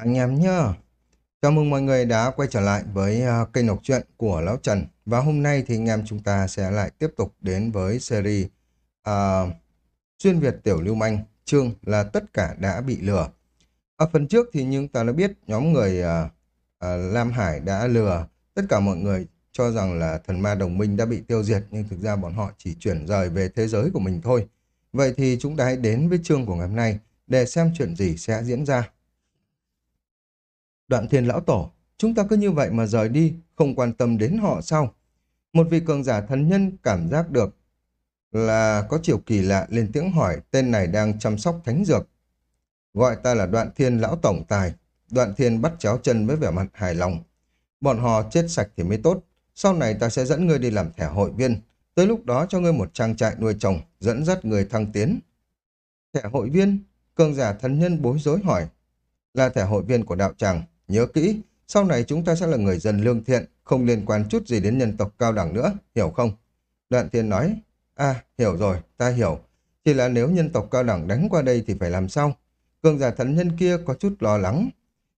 anh em nhá. Chào mừng mọi người đã quay trở lại với uh, kênh đọc truyện của Lão Trần. Và hôm nay thì anh em chúng ta sẽ lại tiếp tục đến với series uh, Xuyên Việt Tiểu Lưu Manh, chương là Tất cả đã bị lừa. Ở phần trước thì chúng ta đã biết nhóm người uh, uh, Lam Hải đã lừa tất cả mọi người cho rằng là thần ma đồng minh đã bị tiêu diệt nhưng thực ra bọn họ chỉ chuyển rời về thế giới của mình thôi. Vậy thì chúng ta hãy đến với chương của ngày hôm nay để xem chuyện gì sẽ diễn ra. Đoạn thiên lão tổ, chúng ta cứ như vậy mà rời đi, không quan tâm đến họ sao? Một vị cường giả thần nhân cảm giác được là có chiều kỳ lạ lên tiếng hỏi tên này đang chăm sóc thánh dược. Gọi ta là đoạn thiên lão tổng tài. Đoạn thiên bắt chéo chân với vẻ mặt hài lòng. Bọn họ chết sạch thì mới tốt. Sau này ta sẽ dẫn ngươi đi làm thẻ hội viên. Tới lúc đó cho ngươi một trang trại nuôi trồng, dẫn dắt người thăng tiến. Thẻ hội viên? Cường giả thần nhân bối rối hỏi. Là thẻ hội viên của đạo tràng. Nhớ kỹ, sau này chúng ta sẽ là người dân lương thiện, không liên quan chút gì đến nhân tộc cao đẳng nữa, hiểu không? Đoạn thiên nói, à, hiểu rồi, ta hiểu. Chỉ là nếu nhân tộc cao đẳng đánh qua đây thì phải làm sao? Cường giả thần nhân kia có chút lo lắng.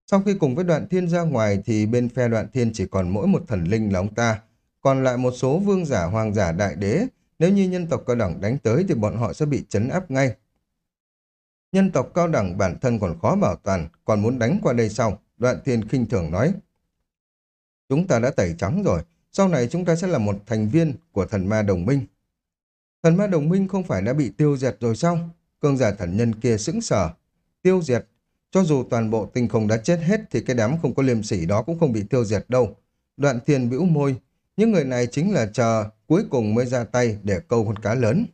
Sau khi cùng với đoạn thiên ra ngoài thì bên phe đoạn thiên chỉ còn mỗi một thần linh là ông ta. Còn lại một số vương giả, hoàng giả, đại đế. Nếu như nhân tộc cao đẳng đánh tới thì bọn họ sẽ bị chấn áp ngay. Nhân tộc cao đẳng bản thân còn khó bảo toàn, còn muốn đánh qua đây sau. Đoạn thiên khinh thường nói. Chúng ta đã tẩy trắng rồi, sau này chúng ta sẽ là một thành viên của thần ma đồng minh. Thần ma đồng minh không phải đã bị tiêu diệt rồi sao? Cương giả thần nhân kia sững sờ. Tiêu diệt? Cho dù toàn bộ tinh không đã chết hết thì cái đám không có liêm sỉ đó cũng không bị tiêu diệt đâu. Đoạn thiên bĩu môi. Những người này chính là chờ cuối cùng mới ra tay để câu con cá lớn.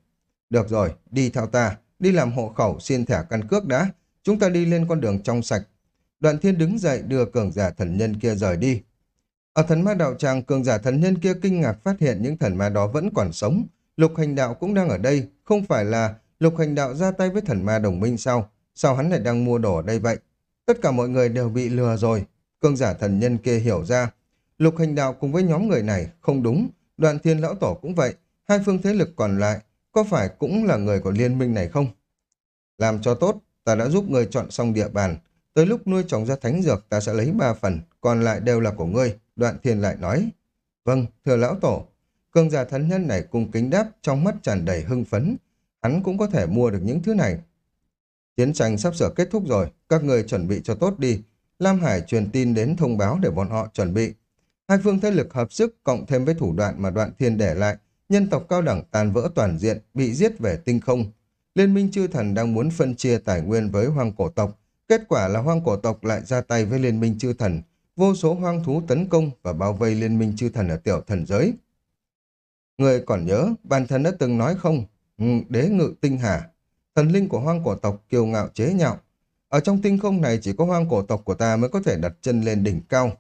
Được rồi, đi theo ta, đi làm hộ khẩu xin thẻ căn cước đã. Chúng ta đi lên con đường trong sạch, Đoạn thiên đứng dậy đưa cường giả thần nhân kia rời đi. Ở thần ma đạo tràng, cường giả thần nhân kia kinh ngạc phát hiện những thần ma đó vẫn còn sống. Lục hành đạo cũng đang ở đây, không phải là lục hành đạo ra tay với thần ma đồng minh sao? Sao hắn lại đang mua đồ ở đây vậy? Tất cả mọi người đều bị lừa rồi. Cường giả thần nhân kia hiểu ra. Lục hành đạo cùng với nhóm người này không đúng. Đoạn thiên lão tổ cũng vậy. Hai phương thế lực còn lại có phải cũng là người của liên minh này không? Làm cho tốt, ta đã giúp người chọn xong địa bàn. Tới lúc nuôi trồng ra thánh dược ta sẽ lấy ba phần, còn lại đều là của ngươi. Đoạn thiên lại nói. Vâng, thưa lão tổ. Cường giả thần nhân này cung kính đáp trong mắt tràn đầy hưng phấn. Hắn cũng có thể mua được những thứ này. Chiến tranh sắp sửa kết thúc rồi, các người chuẩn bị cho tốt đi. Lam Hải truyền tin đến thông báo để bọn họ chuẩn bị. Hai phương thế lực hợp sức cộng thêm với thủ đoạn mà đoạn thiên để lại, nhân tộc cao đẳng tàn vỡ toàn diện, bị giết về tinh không. Liên minh chư thần đang muốn phân chia tài nguyên với hoàng cổ tộc, Kết quả là hoang cổ tộc lại ra tay với liên minh chư thần, vô số hoang thú tấn công và bao vây liên minh chư thần ở tiểu thần giới. Người còn nhớ, bản thân đã từng nói không, ừ, đế ngự tinh hà, thần linh của hoang cổ tộc kiêu ngạo chế nhạo. Ở trong tinh không này chỉ có hoang cổ tộc của ta mới có thể đặt chân lên đỉnh cao.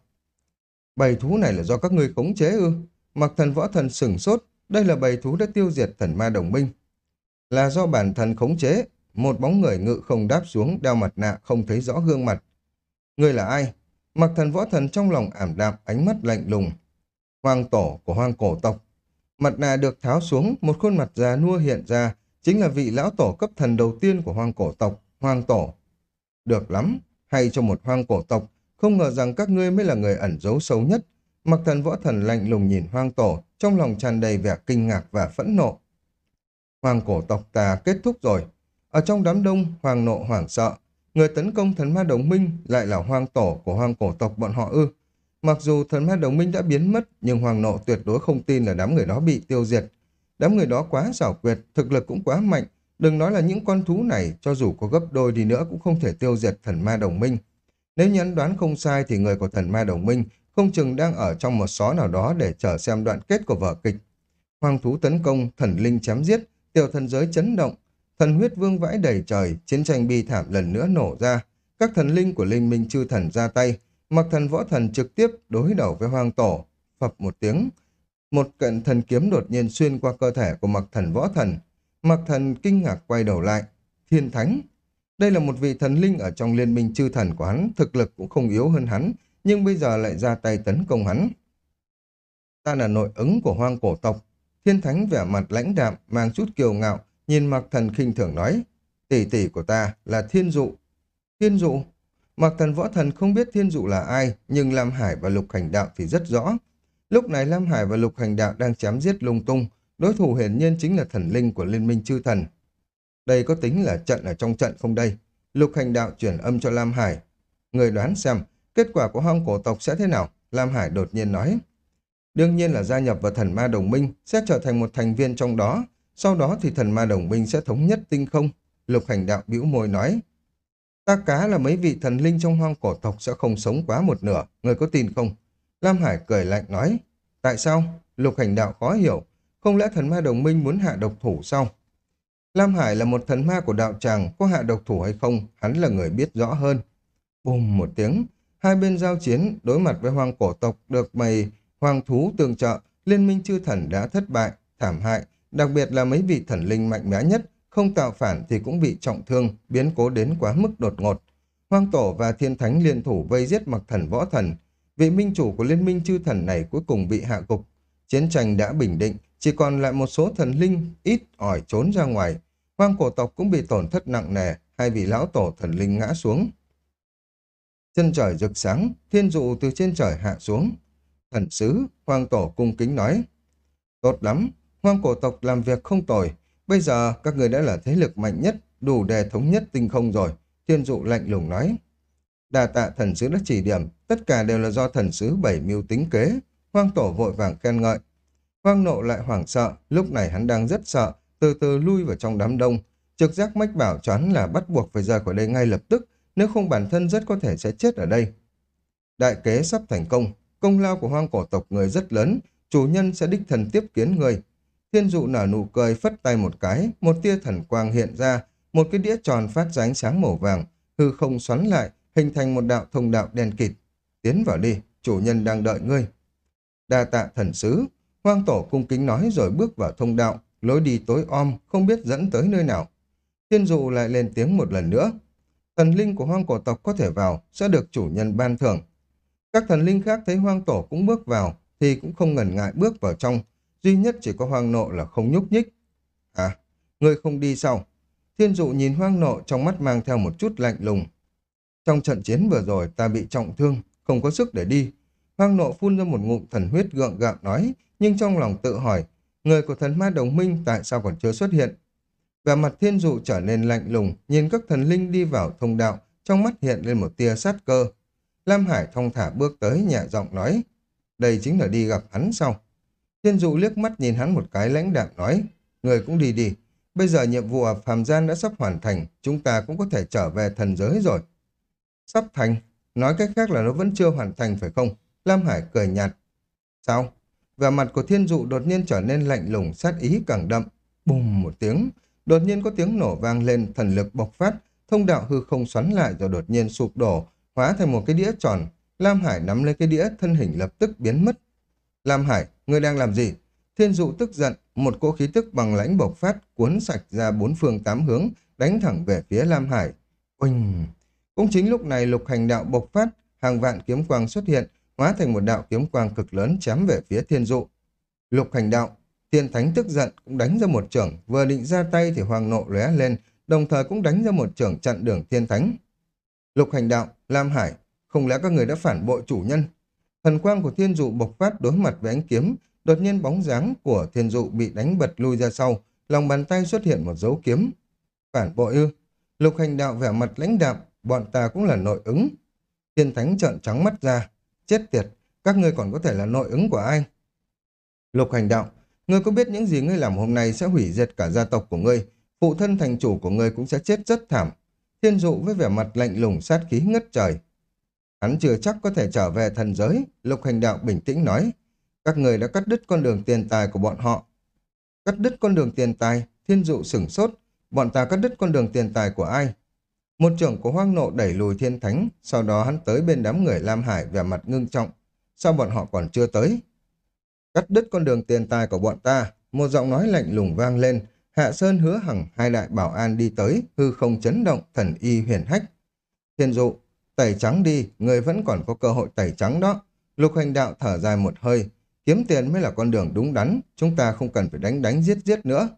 Bầy thú này là do các ngươi khống chế ư? Mặc thần võ thần sửng sốt, đây là bầy thú đã tiêu diệt thần ma đồng minh. Là do bản thân khống chế, một bóng người ngự không đáp xuống, đeo mặt nạ không thấy rõ gương mặt. Người là ai? Mặc thần võ thần trong lòng ảm đạm, ánh mắt lạnh lùng. Hoàng tổ của hoang cổ tộc. Mặt nạ được tháo xuống, một khuôn mặt già nua hiện ra, chính là vị lão tổ cấp thần đầu tiên của hoang cổ tộc, hoang tổ. Được lắm, hay cho một hoang cổ tộc, không ngờ rằng các ngươi mới là người ẩn giấu sâu nhất. Mặc thần võ thần lạnh lùng nhìn hoang tổ, trong lòng tràn đầy vẻ kinh ngạc và phẫn nộ. Hoàng cổ tộc ta kết thúc rồi, ở trong đám đông, hoàng nộ hoảng sợ. Người tấn công thần ma đồng minh lại là hoang tổ của hoang cổ tộc bọn họ ư. Mặc dù thần ma đồng minh đã biến mất, nhưng hoàng nộ tuyệt đối không tin là đám người đó bị tiêu diệt. Đám người đó quá xảo quyệt, thực lực cũng quá mạnh. Đừng nói là những con thú này, cho dù có gấp đôi đi nữa cũng không thể tiêu diệt thần ma đồng minh. Nếu nhắn đoán không sai thì người của thần ma đồng minh không chừng đang ở trong một xó nào đó để chờ xem đoạn kết của vở kịch. Hoàng thú tấn công, thần linh chém giết, tiểu thần giới chấn động, Thần huyết vương vãi đầy trời, chiến tranh bi thảm lần nữa nổ ra. Các thần linh của linh minh chư thần ra tay, mặc thần võ thần trực tiếp đối đầu với hoang tổ. Phập một tiếng, một cận thần kiếm đột nhiên xuyên qua cơ thể của mặc thần võ thần. Mặc thần kinh ngạc quay đầu lại. Thiên thánh. Đây là một vị thần linh ở trong liên minh chư thần của hắn, thực lực cũng không yếu hơn hắn, nhưng bây giờ lại ra tay tấn công hắn. Ta là nội ứng của hoang cổ tộc. Thiên thánh vẻ mặt lãnh đạm, mang chút kiều ngạo, Nhìn mặc thần khinh thường nói, tỷ tỷ của ta là thiên dụ. Thiên dụ? Mặc thần võ thần không biết thiên dụ là ai, nhưng Lam Hải và Lục Hành Đạo thì rất rõ. Lúc này Lam Hải và Lục Hành Đạo đang chém giết lung tung, đối thủ hiển nhiên chính là thần linh của Liên minh chư thần. Đây có tính là trận ở trong trận không đây? Lục Hành Đạo chuyển âm cho Lam Hải. Người đoán xem, kết quả của hong cổ tộc sẽ thế nào? Lam Hải đột nhiên nói. Đương nhiên là gia nhập vào thần ma đồng minh, sẽ trở thành một thành viên trong đó. Sau đó thì thần ma đồng minh sẽ thống nhất tinh không. Lục Hành Đạo bĩu môi nói. Ta cá là mấy vị thần linh trong hoang cổ tộc sẽ không sống quá một nửa, người có tin không? Lam Hải cười lạnh nói, tại sao? Lục hành đạo khó hiểu, không lẽ thần ma đồng minh muốn hạ độc thủ sao? Lam Hải là một thần ma của đạo tràng, có hạ độc thủ hay không, hắn là người biết rõ hơn. Bùm một tiếng, hai bên giao chiến, đối mặt với hoang cổ tộc được mày hoàng thú tương trợ, liên minh chư thần đã thất bại, thảm hại, đặc biệt là mấy vị thần linh mạnh mẽ nhất, không tạo phản thì cũng bị trọng thương, biến cố đến quá mức đột ngột. Hoang tổ và thiên thánh liên thủ vây giết mặc thần võ thần. Vị minh chủ của liên minh chư thần này cuối cùng bị hạ gục. Chiến tranh đã bình định, chỉ còn lại một số thần linh ít ỏi trốn ra ngoài. Hoang cổ tộc cũng bị tổn thất nặng nề, hai vị lão tổ thần linh ngã xuống. Chân trời rực sáng, thiên dụ từ trên trời hạ xuống. Thần sứ, hoang tổ cung kính nói. Tốt lắm, hoang cổ tộc làm việc không tồi, Bây giờ các người đã là thế lực mạnh nhất, đủ để thống nhất tinh không rồi. Thiên dụ lạnh lùng nói. Đà tạ thần sứ đã chỉ điểm, tất cả đều là do thần sứ bảy mưu tính kế. Hoang tổ vội vàng khen ngợi. Hoang nộ lại hoảng sợ, lúc này hắn đang rất sợ, từ từ lui vào trong đám đông. Trực giác mách bảo cho hắn là bắt buộc phải rời khỏi đây ngay lập tức, nếu không bản thân rất có thể sẽ chết ở đây. Đại kế sắp thành công, công lao của hoang cổ tộc người rất lớn, chủ nhân sẽ đích thần tiếp kiến người, Thiên dụ nở nụ cười phất tay một cái, một tia thần quang hiện ra, một cái đĩa tròn phát ra ánh sáng màu vàng, hư không xoắn lại, hình thành một đạo thông đạo đen kịt. Tiến vào đi, chủ nhân đang đợi ngươi. Đa tạ thần sứ, hoang tổ cung kính nói rồi bước vào thông đạo, lối đi tối om, không biết dẫn tới nơi nào. Thiên dụ lại lên tiếng một lần nữa. Thần linh của hoang cổ tộc có thể vào, sẽ được chủ nhân ban thưởng. Các thần linh khác thấy hoang tổ cũng bước vào, thì cũng không ngần ngại bước vào trong, duy nhất chỉ có hoang nộ là không nhúc nhích. À, ngươi không đi sao? Thiên dụ nhìn hoang nộ trong mắt mang theo một chút lạnh lùng. Trong trận chiến vừa rồi ta bị trọng thương, không có sức để đi. Hoang nộ phun ra một ngụm thần huyết gượng gạo nói, nhưng trong lòng tự hỏi, người của thần ma đồng minh tại sao còn chưa xuất hiện? Và mặt thiên dụ trở nên lạnh lùng, nhìn các thần linh đi vào thông đạo, trong mắt hiện lên một tia sát cơ. Lam Hải thong thả bước tới nhẹ giọng nói, đây chính là đi gặp hắn sau. Thiên dụ liếc mắt nhìn hắn một cái lãnh đạm nói, người cũng đi đi, bây giờ nhiệm vụ ở phàm gian đã sắp hoàn thành, chúng ta cũng có thể trở về thần giới rồi. Sắp thành, nói cách khác là nó vẫn chưa hoàn thành phải không? Lam Hải cười nhạt. Sao? Và mặt của thiên dụ đột nhiên trở nên lạnh lùng, sát ý càng đậm. Bùm một tiếng, đột nhiên có tiếng nổ vang lên, thần lực bộc phát, thông đạo hư không xoắn lại rồi đột nhiên sụp đổ, hóa thành một cái đĩa tròn. Lam Hải nắm lấy cái đĩa, thân hình lập tức biến mất. Lam Hải, ngươi đang làm gì? Thiên dụ tức giận, một cỗ khí tức bằng lãnh bộc phát, cuốn sạch ra bốn phương tám hướng, đánh thẳng về phía Lam Hải. Oanh! Cũng chính lúc này lục hành đạo bộc phát, hàng vạn kiếm quang xuất hiện, hóa thành một đạo kiếm quang cực lớn chém về phía thiên dụ. Lục hành đạo, thiên thánh tức giận cũng đánh ra một trưởng, vừa định ra tay thì hoàng nộ lóe lên, đồng thời cũng đánh ra một trưởng chặn đường thiên thánh. Lục hành đạo, Lam Hải, không lẽ các người đã phản bội chủ nhân? Thần quang của thiên dụ bộc phát đối mặt với ánh kiếm, đột nhiên bóng dáng của thiên dụ bị đánh bật lui ra sau, lòng bàn tay xuất hiện một dấu kiếm. Phản bội ư? Lục hành đạo vẻ mặt lãnh đạm, bọn ta cũng là nội ứng. Thiên thánh trợn trắng mắt ra, chết tiệt, các ngươi còn có thể là nội ứng của ai? Lục hành đạo, ngươi có biết những gì ngươi làm hôm nay sẽ hủy diệt cả gia tộc của ngươi, phụ thân thành chủ của ngươi cũng sẽ chết rất thảm. Thiên dụ với vẻ mặt lạnh lùng sát khí ngất trời, Hắn chưa chắc có thể trở về thần giới, lục hành đạo bình tĩnh nói. Các người đã cắt đứt con đường tiền tài của bọn họ. Cắt đứt con đường tiền tài, thiên dụ sửng sốt. Bọn ta cắt đứt con đường tiền tài của ai? Một trưởng của hoang nộ đẩy lùi thiên thánh, sau đó hắn tới bên đám người Lam Hải vẻ mặt ngưng trọng. Sao bọn họ còn chưa tới? Cắt đứt con đường tiền tài của bọn ta, một giọng nói lạnh lùng vang lên. Hạ Sơn hứa hằng hai đại bảo an đi tới, hư không chấn động, thần y huyền hách. Thiên dụ, Tẩy trắng đi, người vẫn còn có cơ hội tẩy trắng đó. Lục hành đạo thở dài một hơi. Kiếm tiền mới là con đường đúng đắn, chúng ta không cần phải đánh đánh giết giết nữa.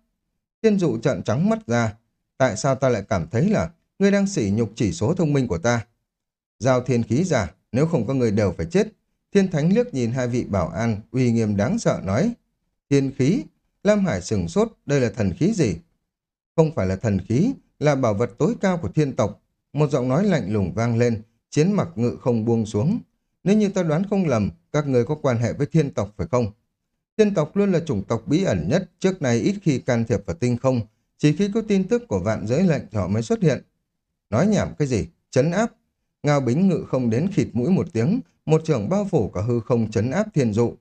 Thiên dụ trận trắng mắt ra. Tại sao ta lại cảm thấy là ngươi đang sỉ nhục chỉ số thông minh của ta? Giao thiên khí giả nếu không có người đều phải chết. Thiên thánh liếc nhìn hai vị bảo an, uy nghiêm đáng sợ nói. Thiên khí, Lam Hải sừng sốt, đây là thần khí gì? Không phải là thần khí, là bảo vật tối cao của thiên tộc. Một giọng nói lạnh lùng vang lên, chiến mặc ngự không buông xuống. Nếu như ta đoán không lầm, các người có quan hệ với thiên tộc phải không? Thiên tộc luôn là chủng tộc bí ẩn nhất, trước này ít khi can thiệp vào tinh không, chỉ khi có tin tức của vạn giới lệnh họ mới xuất hiện. Nói nhảm cái gì? Chấn áp. Ngao bính ngự không đến khịt mũi một tiếng, một trưởng bao phủ cả hư không chấn áp thiên dụ.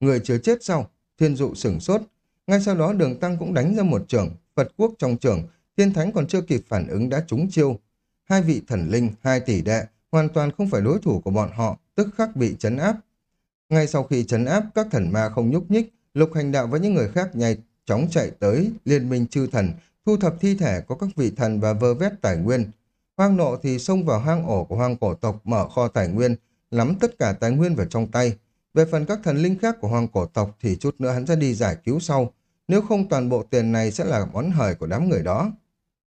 Người chưa chết sau, Thiên dụ sửng sốt. Ngay sau đó đường tăng cũng đánh ra một trưởng, Phật quốc trong trưởng, thiên thánh còn chưa kịp phản ứng đã trúng chiêu. Hai vị thần linh, hai tỷ đệ, hoàn toàn không phải đối thủ của bọn họ, tức khắc bị chấn áp. Ngay sau khi chấn áp, các thần ma không nhúc nhích, lục hành đạo với những người khác nhảy chóng chạy tới liên minh chư thần, thu thập thi thể của các vị thần và vơ vét tài nguyên. Hoang nộ thì xông vào hang ổ của hoang cổ tộc mở kho tài nguyên, nắm tất cả tài nguyên vào trong tay. Về phần các thần linh khác của hoang cổ tộc thì chút nữa hắn sẽ đi giải cứu sau. Nếu không toàn bộ tiền này sẽ là món hời của đám người đó.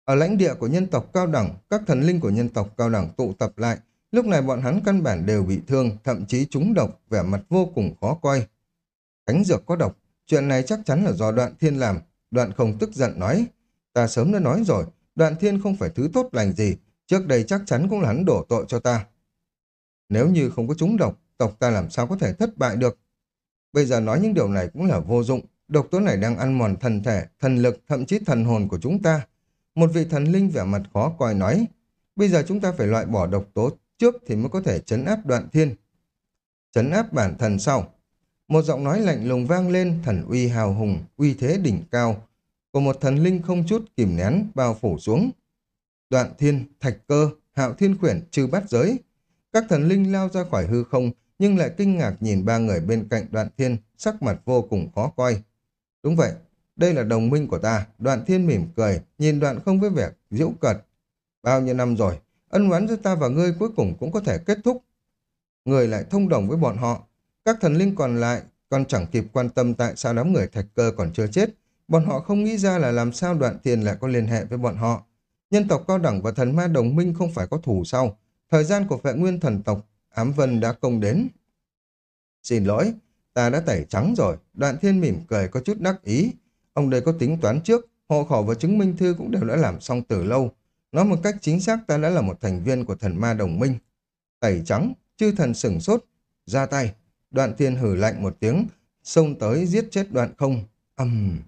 Ở lãnh địa của nhân tộc cao đẳng, các thần linh của nhân tộc cao đẳng tụ tập lại. Lúc này bọn hắn căn bản đều bị thương, thậm chí trúng độc, vẻ mặt vô cùng khó coi. Thánh dược có độc, chuyện này chắc chắn là do đoạn thiên làm. Đoạn không tức giận nói, ta sớm đã nói rồi, đoạn thiên không phải thứ tốt lành gì, trước đây chắc chắn cũng là hắn đổ tội cho ta. Nếu như không có trúng độc, tộc ta làm sao có thể thất bại được. Bây giờ nói những điều này cũng là vô dụng, độc tố này đang ăn mòn thần thể, thần lực, thậm chí thần hồn của chúng ta. Một vị thần linh vẻ mặt khó coi nói, bây giờ chúng ta phải loại bỏ độc tố trước thì mới có thể chấn áp đoạn thiên. Chấn áp bản thần sau. Một giọng nói lạnh lùng vang lên, thần uy hào hùng, uy thế đỉnh cao, của một thần linh không chút kìm nén bao phủ xuống. Đoạn thiên, thạch cơ, hạo thiên khuyển, trừ bát giới. Các thần linh lao ra khỏi hư không, nhưng lại kinh ngạc nhìn ba người bên cạnh đoạn thiên, sắc mặt vô cùng khó coi. Đúng vậy, đây là đồng minh của ta, đoạn thiên mỉm cười, nhìn đoạn không với vẻ diễu cợt. Bao nhiêu năm rồi, ân oán giữa ta và ngươi cuối cùng cũng có thể kết thúc. Người lại thông đồng với bọn họ. Các thần linh còn lại còn chẳng kịp quan tâm tại sao đám người thạch cơ còn chưa chết. Bọn họ không nghĩ ra là làm sao đoạn thiên lại có liên hệ với bọn họ. Nhân tộc cao đẳng và thần ma đồng minh không phải có thủ sau. Thời gian của vệ nguyên thần tộc, ám vân đã công đến. Xin lỗi, ta đã tẩy trắng rồi. Đoạn thiên mỉm cười có chút đắc ý. Ông đây có tính toán trước, hộ khẩu và chứng minh thư cũng đều đã làm xong từ lâu. Nói một cách chính xác ta đã là một thành viên của thần ma đồng minh. Tẩy trắng, chư thần sửng sốt, ra tay. Đoạn thiên hử lạnh một tiếng, xông tới giết chết đoạn không. ầm Uhm.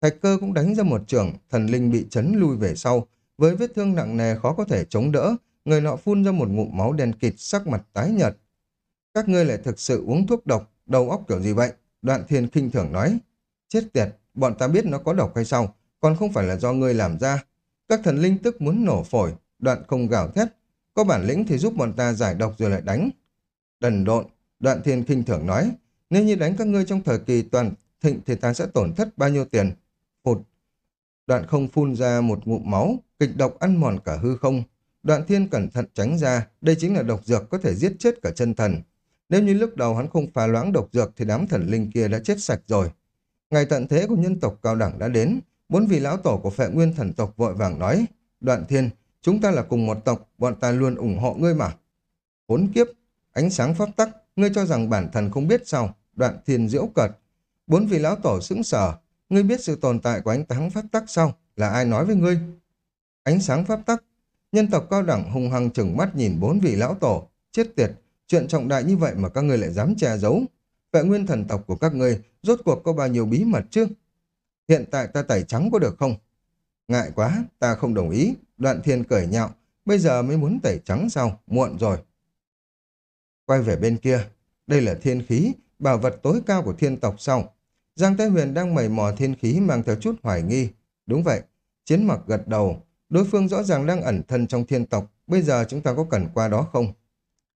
Thạch cơ cũng đánh ra một trường, thần linh bị chấn lui về sau. Với vết thương nặng nề khó có thể chống đỡ, người nọ phun ra một ngụm máu đen kịt sắc mặt tái nhợt. Các ngươi lại thực sự uống thuốc độc, đầu óc kiểu gì vậy? Đoạn thiên kinh thường nói. Chết tiệt, bọn ta biết nó có độc hay sao, còn không phải là do ngươi làm ra. Các thần linh tức muốn nổ phổi, đoạn không gào thét. Có bản lĩnh thì giúp bọn ta giải độc rồi lại đánh. Đần độn, đoạn thiên kinh thường nói. Nếu như đánh các ngươi trong thời kỳ toàn thịnh thì ta sẽ tổn thất bao nhiêu tiền? Phụt. Đoạn không phun ra một ngụm máu, kịch độc ăn mòn cả hư không. Đoạn thiên cẩn thận tránh ra, đây chính là độc dược có thể giết chết cả chân thần. Nếu như lúc đầu hắn không phá loãng độc dược thì đám thần linh kia đã chết sạch rồi. Ngày tận thế của nhân tộc cao đẳng đã đến, bốn vị lão tổ của phệ nguyên thần tộc vội vàng nói, đoạn thiên, chúng ta là cùng một tộc, bọn ta luôn ủng hộ ngươi mà. hốn kiếp, ánh sáng pháp tắc, ngươi cho rằng bản thân không biết sao, đoạn thiên diễu cợt. Bốn vị lão tổ sững sờ, ngươi biết sự tồn tại của ánh sáng pháp tắc sao, là ai nói với ngươi? Ánh sáng pháp tắc, nhân tộc cao đẳng hung hăng chừng mắt nhìn bốn vị lão tổ, chết tiệt, chuyện trọng đại như vậy mà các ngươi lại dám che giấu. Vệ nguyên thần tộc của các ngươi rốt cuộc có bao nhiêu bí mật chứ? Hiện tại ta tẩy trắng có được không? Ngại quá, ta không đồng ý. Đoạn thiên cởi nhạo. Bây giờ mới muốn tẩy trắng sao? Muộn rồi. Quay về bên kia. Đây là thiên khí, bảo vật tối cao của thiên tộc sau. Giang Thái Huyền đang mầy mò thiên khí mang theo chút hoài nghi. Đúng vậy, chiến mặc gật đầu. Đối phương rõ ràng đang ẩn thân trong thiên tộc. Bây giờ chúng ta có cần qua đó không?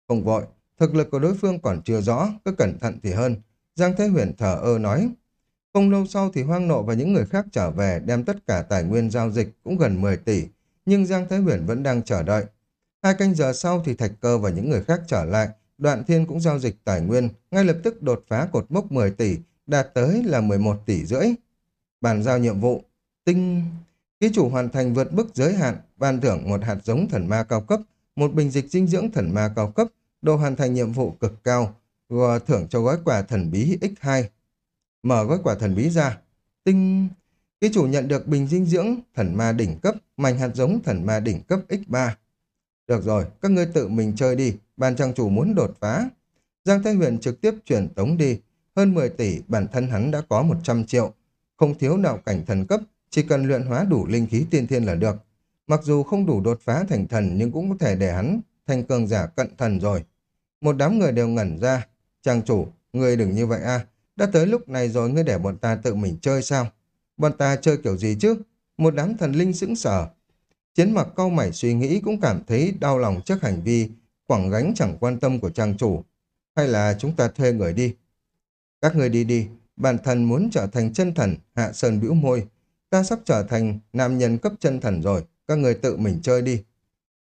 Không vội, thực lực của đối phương còn chưa rõ, cứ cẩn thận thì hơn. Giang Thế Huyền thở ơ nói. Không lâu sau thì Hoang Nộ và những người khác trở về đem tất cả tài nguyên giao dịch cũng gần 10 tỷ, nhưng Giang Thế Huyền vẫn đang chờ đợi. Hai canh giờ sau thì Thạch Cơ và những người khác trở lại, Đoạn Thiên cũng giao dịch tài nguyên, ngay lập tức đột phá cột mốc 10 tỷ, đạt tới là 11 tỷ rưỡi. Bàn giao nhiệm vụ, tinh... Ký chủ hoàn thành vượt bức giới hạn, ban thưởng một hạt giống thần ma cao cấp, một bình dịch dinh dưỡng thần ma cao cấp, độ hoàn thành nhiệm vụ cực cao, và thưởng cho gói quà thần bí X2. Mở gói quà thần bí ra, tinh... Ký chủ nhận được bình dinh dưỡng thần ma đỉnh cấp, mảnh hạt giống thần ma đỉnh cấp X3. Được rồi, các ngươi tự mình chơi đi, ban trang chủ muốn đột phá. Giang Thanh Huyền trực tiếp chuyển tống đi, hơn 10 tỷ, bản thân hắn đã có 100 triệu. Không thiếu đạo cảnh thần cấp, chỉ cần luyện hóa đủ linh khí tiên thiên là được. Mặc dù không đủ đột phá thành thần nhưng cũng có thể để hắn thành cường giả cận thần rồi. Một đám người đều ngẩn ra. chàng chủ, ngươi đừng như vậy a Đã tới lúc này rồi ngươi để bọn ta tự mình chơi sao? Bọn ta chơi kiểu gì chứ? Một đám thần linh sững sờ. Chiến mặc cau mày suy nghĩ cũng cảm thấy đau lòng trước hành vi quảng gánh chẳng quan tâm của trang chủ. Hay là chúng ta thuê người đi? Các người đi đi, bản thân muốn trở thành chân thần, hạ sơn bĩu môi. Ta sắp trở thành nam nhân cấp chân thần rồi, các người tự mình chơi đi.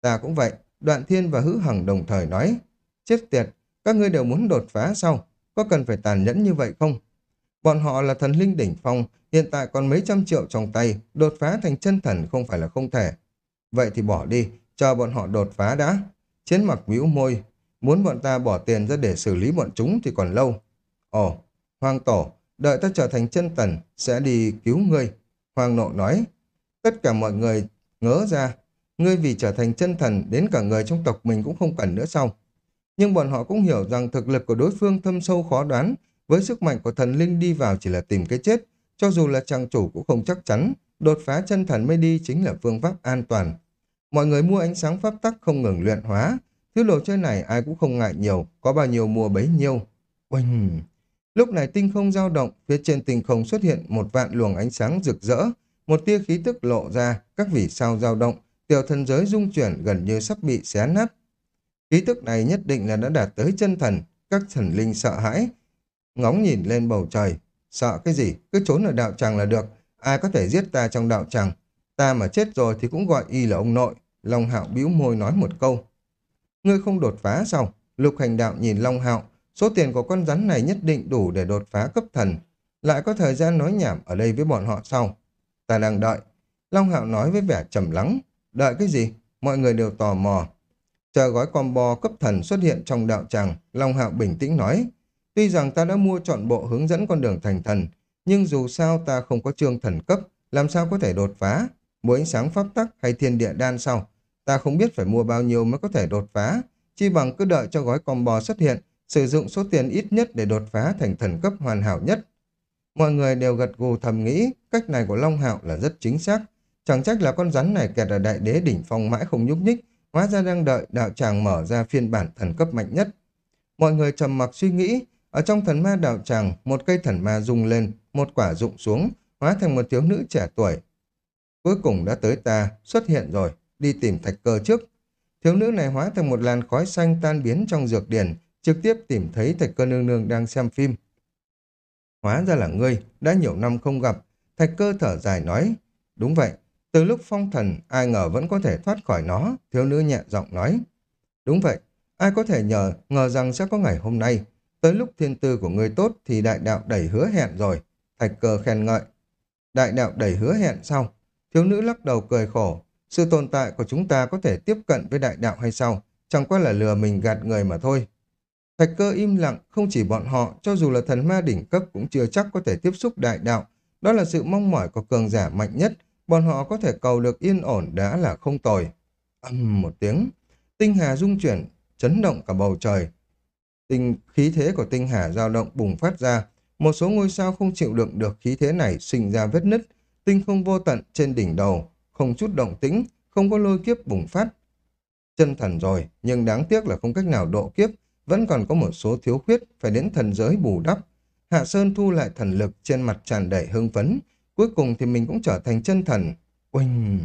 Ta cũng vậy, đoạn thiên và hữ hằng đồng thời nói. Chết tiệt, các ngươi đều muốn đột phá sao? Có cần phải tàn nhẫn như vậy không? Bọn họ là thần linh đỉnh phong, hiện tại còn mấy trăm triệu trong tay, đột phá thành chân thần không phải là không thể. Vậy thì bỏ đi, cho bọn họ đột phá đã. Chiến mặc bĩu môi, muốn bọn ta bỏ tiền ra để xử lý bọn chúng thì còn lâu. Ồ, Hoàng Tổ, đợi ta trở thành chân tần, sẽ đi cứu ngươi. Hoàng Nộ nói, tất cả mọi người ngớ ra, ngươi vì trở thành chân thần đến cả người trong tộc mình cũng không cần nữa sau nhưng bọn họ cũng hiểu rằng thực lực của đối phương thâm sâu khó đoán, với sức mạnh của thần linh đi vào chỉ là tìm cái chết, cho dù là trang chủ cũng không chắc chắn, đột phá chân thần mới đi chính là phương pháp an toàn. Mọi người mua ánh sáng pháp tắc không ngừng luyện hóa, thứ đồ chơi này ai cũng không ngại nhiều, có bao nhiêu mua bấy nhiêu. Oanh! Lúc này tinh không dao động, phía trên tinh không xuất hiện một vạn luồng ánh sáng rực rỡ, một tia khí tức lộ ra, các vì sao dao động, tiểu thần giới rung chuyển gần như sắp bị xé nát. Khí tức này nhất định là đã đạt tới chân thần, các thần linh sợ hãi, ngóng nhìn lên bầu trời. Sợ cái gì, cứ trốn ở đạo tràng là được, ai có thể giết ta trong đạo tràng. Ta mà chết rồi thì cũng gọi y là ông nội. Long Hạo bĩu môi nói một câu. Ngươi không đột phá sao? Lục hành đạo nhìn Long Hạo, Số tiền của con rắn này nhất định đủ để đột phá cấp thần. Lại có thời gian nói nhảm ở đây với bọn họ sau. Ta đang đợi. Long Hạo nói với vẻ trầm lắng. Đợi cái gì? Mọi người đều tò mò. Chờ gói combo cấp thần xuất hiện trong đạo tràng, Long Hạo bình tĩnh nói. Tuy rằng ta đã mua chọn bộ hướng dẫn con đường thành thần, nhưng dù sao ta không có trương thần cấp, làm sao có thể đột phá? Mua ánh sáng pháp tắc hay thiên địa đan sau Ta không biết phải mua bao nhiêu mới có thể đột phá, chi bằng cứ đợi cho gói combo xuất hiện, sử dụng số tiền ít nhất để đột phá thành thần cấp hoàn hảo nhất. Mọi người đều gật gù thầm nghĩ cách này của Long Hạo là rất chính xác. Chẳng trách là con rắn này kẹt ở đại đế đỉnh phong mãi không nhúc nhích, hóa ra đang đợi đạo tràng mở ra phiên bản thần cấp mạnh nhất. Mọi người trầm mặc suy nghĩ, ở trong thần ma đạo tràng, một cây thần ma rung lên, một quả rụng xuống, hóa thành một thiếu nữ trẻ tuổi. Cuối cùng đã tới ta, xuất hiện rồi, đi tìm thạch cơ trước. Thiếu nữ này hóa thành một làn khói xanh tan biến trong dược điển, trực tiếp tìm thấy thạch cơ nương nương đang xem phim. Hóa ra là ngươi, đã nhiều năm không gặp. Thạch cơ thở dài nói, đúng vậy, từ lúc phong thần, ai ngờ vẫn có thể thoát khỏi nó, thiếu nữ nhẹ giọng nói. Đúng vậy, ai có thể nhờ, ngờ rằng sẽ có ngày hôm nay. Tới lúc thiên tư của ngươi tốt thì đại đạo đầy hứa hẹn rồi. Thạch cơ khen ngợi. Đại đạo đầy hứa hẹn sao? Thiếu nữ lắc đầu cười khổ. Sự tồn tại của chúng ta có thể tiếp cận với đại đạo hay sao? Chẳng qua là lừa mình gạt người mà thôi. Thạch cơ im lặng, không chỉ bọn họ, cho dù là thần ma đỉnh cấp cũng chưa chắc có thể tiếp xúc đại đạo. Đó là sự mong mỏi của cường giả mạnh nhất, bọn họ có thể cầu được yên ổn đã là không tồi. Âm một tiếng, tinh hà rung chuyển, chấn động cả bầu trời. Tinh khí thế của tinh hà dao động bùng phát ra, một số ngôi sao không chịu đựng được khí thế này sinh ra vết nứt, tinh không vô tận trên đỉnh đầu, không chút động tĩnh, không có lôi kiếp bùng phát. Chân thần rồi, nhưng đáng tiếc là không cách nào độ kiếp, vẫn còn có một số thiếu khuyết phải đến thần giới bù đắp. Hạ Sơn thu lại thần lực trên mặt tràn đầy hưng phấn, cuối cùng thì mình cũng trở thành chân thần. Oanh!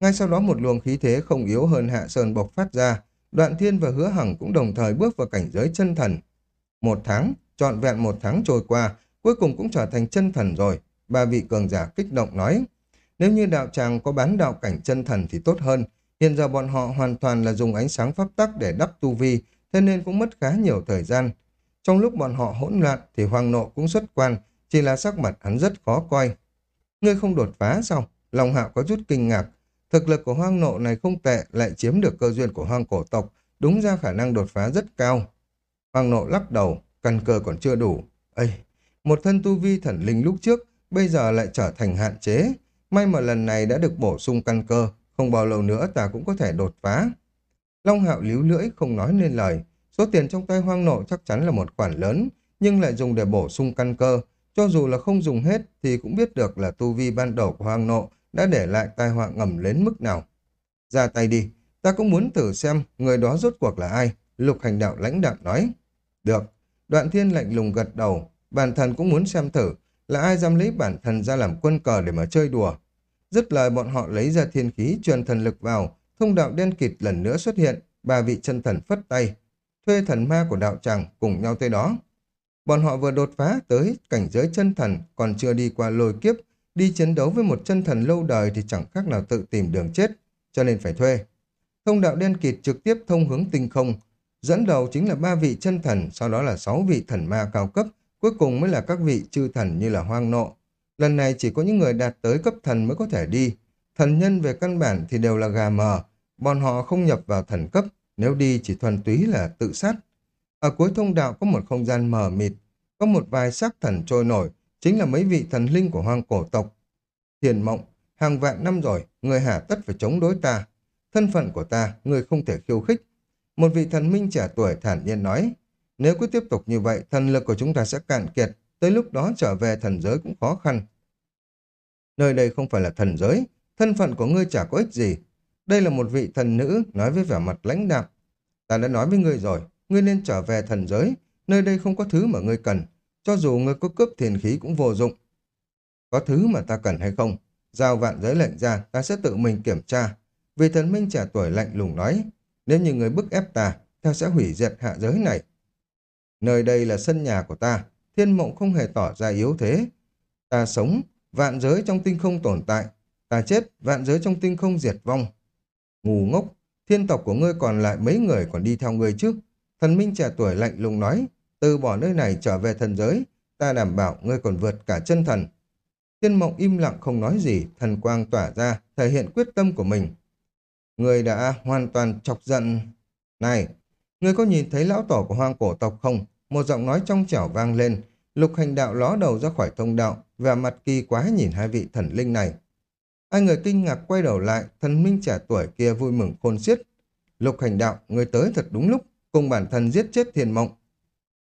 Ngay sau đó một luồng khí thế không yếu hơn Hạ Sơn bộc phát ra, Đoạn Thiên và Hứa Hằng cũng đồng thời bước vào cảnh giới chân thần. Một tháng, trọn vẹn một tháng trôi qua, cuối cùng cũng trở thành chân thần rồi. Ba vị cường giả kích động nói, nếu như đạo tràng có bán đạo cảnh chân thần thì tốt hơn. Hiện giờ bọn họ hoàn toàn là dùng ánh sáng pháp tắc để đắp tu vi, thế nên cũng mất khá nhiều thời gian. Trong lúc bọn họ hỗn loạn thì Hoàng Nộ cũng xuất quan, chỉ là sắc mặt hắn rất khó coi. Ngươi không đột phá sao? Long Hạo có chút kinh ngạc. Thực lực của hoang nộ này không tệ, lại chiếm được cơ duyên của hoang cổ tộc, đúng ra khả năng đột phá rất cao. Hoang nộ lắc đầu, căn cơ còn chưa đủ. Ây, một thân tu vi thần linh lúc trước, bây giờ lại trở thành hạn chế. May mà lần này đã được bổ sung căn cơ, không bao lâu nữa ta cũng có thể đột phá. Long hạo líu lưỡi, không nói nên lời. Số tiền trong tay hoang nộ chắc chắn là một khoản lớn, nhưng lại dùng để bổ sung căn cơ. Cho dù là không dùng hết thì cũng biết được là tu vi ban đầu của hoang nộ đã để lại tai họa ngầm đến mức nào. Ra tay đi, ta cũng muốn thử xem người đó rốt cuộc là ai. Lục hành đạo lãnh đạm nói. Được, đoạn thiên lạnh lùng gật đầu, bản thân cũng muốn xem thử là ai dám lấy bản thân ra làm quân cờ để mà chơi đùa. Dứt lời bọn họ lấy ra thiên khí truyền thần lực vào, thông đạo đen kịt lần nữa xuất hiện, ba vị chân thần phất tay, thuê thần ma của đạo tràng cùng nhau tới đó. Bọn họ vừa đột phá tới cảnh giới chân thần, còn chưa đi qua lôi kiếp, đi chiến đấu với một chân thần lâu đời thì chẳng khác nào tự tìm đường chết, cho nên phải thuê. Thông đạo đen kịt trực tiếp thông hướng tinh không, dẫn đầu chính là ba vị chân thần, sau đó là sáu vị thần ma cao cấp, cuối cùng mới là các vị chư thần như là hoang nộ. Lần này chỉ có những người đạt tới cấp thần mới có thể đi. Thần nhân về căn bản thì đều là gà mờ, bọn họ không nhập vào thần cấp, nếu đi chỉ thuần túy là tự sát. Ở cuối thông đạo có một không gian mờ mịt, có một vài sắc thần trôi nổi, chính là mấy vị thần linh của hoang cổ tộc. Thiền mộng, hàng vạn năm rồi, người hạ tất phải chống đối ta. Thân phận của ta, người không thể khiêu khích. Một vị thần minh trẻ tuổi thản nhiên nói, nếu cứ tiếp tục như vậy, thần lực của chúng ta sẽ cạn kiệt, tới lúc đó trở về thần giới cũng khó khăn. Nơi đây không phải là thần giới, thân phận của ngươi chả có ích gì. Đây là một vị thần nữ nói với vẻ mặt lãnh đạm. Ta đã nói với ngươi rồi, ngươi nên trở về thần giới, nơi đây không có thứ mà ngươi cần, cho dù ngươi có cướp thiền khí cũng vô dụng. Có thứ mà ta cần hay không? Giao vạn giới lệnh ra, ta sẽ tự mình kiểm tra. Vì thần minh trẻ tuổi lạnh lùng nói, nếu như người bức ép ta, ta sẽ hủy diệt hạ giới này. Nơi đây là sân nhà của ta, thiên mộng không hề tỏ ra yếu thế. Ta sống, vạn giới trong tinh không tồn tại. Ta chết, vạn giới trong tinh không diệt vong. Ngu ngốc, thiên tộc của ngươi còn lại mấy người còn đi theo ngươi chứ? Thần minh trẻ tuổi lạnh lùng nói, từ bỏ nơi này trở về thần giới, ta đảm bảo ngươi còn vượt cả chân thần. Thiên mộng im lặng không nói gì, thần quang tỏa ra, thể hiện quyết tâm của mình. Ngươi đã hoàn toàn chọc giận. Này, ngươi có nhìn thấy lão tổ của hoang cổ tộc không? Một giọng nói trong trẻo vang lên, lục hành đạo ló đầu ra khỏi thông đạo, và mặt kỳ quá nhìn hai vị thần linh này. Hai người kinh ngạc quay đầu lại, thần minh trẻ tuổi kia vui mừng khôn xiết. Lục hành đạo, người tới thật đúng lúc, cùng bản thân giết chết thiên mộng.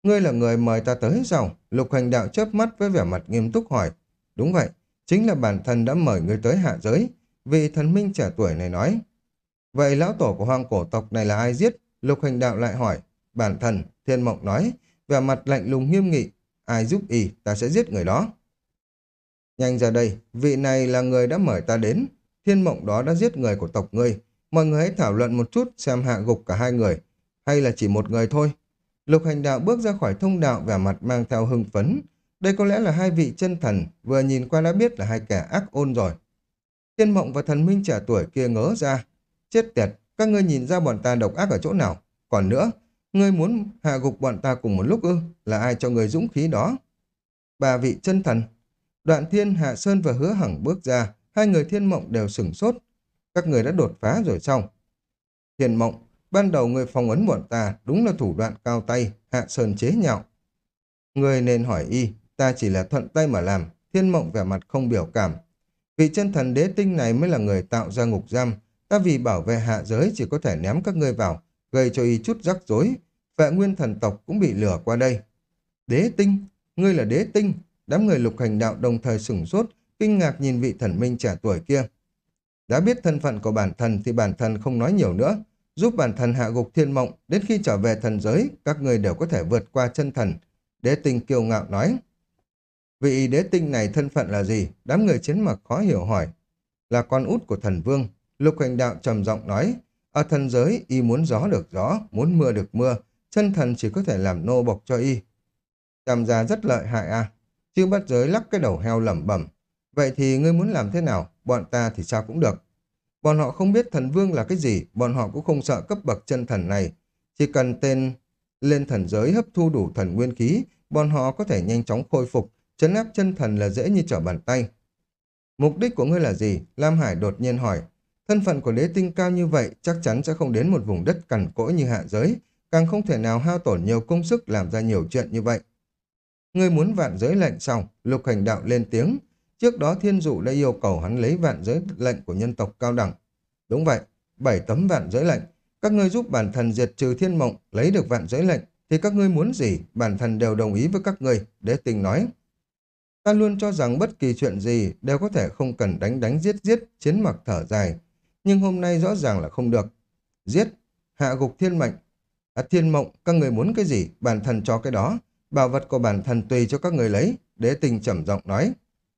Ngươi là người mời ta tới sao? Lục hành đạo chớp mắt với vẻ mặt nghiêm túc hỏi. Đúng vậy, chính là bản thân đã mời ngươi tới hạ giới, vì thần minh trẻ tuổi này nói. Vậy lão tổ của hoang cổ tộc này là ai giết? Lục hành đạo lại hỏi. Bản thân, thiên mộng nói, vẻ mặt lạnh lùng nghiêm nghị. Ai giúp y, ta sẽ giết người đó. Nhanh ra đây, vị này là người đã mời ta đến. Thiên mộng đó đã giết người của tộc ngươi. Mọi người hãy thảo luận một chút xem hạ gục cả hai người. Hay là chỉ một người thôi. Lục hành đạo bước ra khỏi thông đạo vẻ mặt mang theo hưng phấn. Đây có lẽ là hai vị chân thần, vừa nhìn qua đã biết là hai kẻ ác ôn rồi. Thiên mộng và thần minh trẻ tuổi kia ngớ ra. Chết tiệt, các ngươi nhìn ra bọn ta độc ác ở chỗ nào. Còn nữa, ngươi muốn hạ gục bọn ta cùng một lúc ư? Là ai cho người dũng khí đó? Bà vị chân thần. Đoạn thiên, Hạ Sơn và Hứa Hằng bước ra. Hai người thiên mộng đều sửng sốt. Các người đã đột phá rồi xong. Thiên mộng, ban đầu người phong ấn bọn ta đúng là thủ đoạn cao tay, Hạ Sơn chế nhạo. Người nên hỏi y, ta chỉ là thuận tay mà làm. Thiên mộng vẻ mặt không biểu cảm. Vị chân thần đế tinh này mới là người tạo ra ngục giam. Ta vì bảo vệ hạ giới chỉ có thể ném các ngươi vào, gây cho y chút rắc rối. Vệ nguyên thần tộc cũng bị lừa qua đây. Đế tinh? Ngươi là đế tinh? Đám người lục hành đạo đồng thời sửng sốt, kinh ngạc nhìn vị thần minh trẻ tuổi kia. Đã biết thân phận của bản thân thì bản thân không nói nhiều nữa. Giúp bản thân hạ gục thiên mộng, đến khi trở về thần giới, các người đều có thể vượt qua chân thần. Đế tinh kiêu ngạo nói. Vị đế tinh này thân phận là gì? Đám người chiến mặc khó hiểu hỏi. Là con út của thần vương. Lục hành đạo trầm giọng nói. Ở thần giới, y muốn gió được gió, muốn mưa được mưa. Chân thần chỉ có thể làm nô bộc cho y. tam gia rất lợi hại à. chưa bắt giới lắc cái đầu heo lẩm bẩm. Vậy thì ngươi muốn làm thế nào? Bọn ta thì sao cũng được. Bọn họ không biết thần vương là cái gì, bọn họ cũng không sợ cấp bậc chân thần này. Chỉ cần tên lên thần giới hấp thu đủ thần nguyên khí, bọn họ có thể nhanh chóng khôi phục, chấn áp chân thần là dễ như trở bàn tay. Mục đích của ngươi là gì? Lam Hải đột nhiên hỏi. Thân phận của đế tinh cao như vậy chắc chắn sẽ không đến một vùng đất cằn cỗi như hạ giới, càng không thể nào hao tổn nhiều công sức làm ra nhiều chuyện như vậy. ngươi muốn vạn giới lệnh xong, lục hành đạo lên tiếng. Trước đó thiên dụ đã yêu cầu hắn lấy vạn giới lệnh của nhân tộc cao đẳng. Đúng vậy, bảy tấm vạn giới lệnh. Các ngươi giúp bản thần diệt trừ thiên mộng, lấy được vạn giới lệnh, thì các ngươi muốn gì, bản thần đều đồng ý với các ngươi, đế tình nói. Ta luôn cho rằng bất kỳ chuyện gì đều có thể không cần đánh đánh giết giết, chiến mặc thở dài. Nhưng hôm nay rõ ràng là không được. Giết, hạ gục thiên mệnh. À, thiên mộng, các người muốn cái gì, bản thần cho cái đó. Bảo vật của bản thần tùy cho các người lấy. Đế tình trầm giọng nói.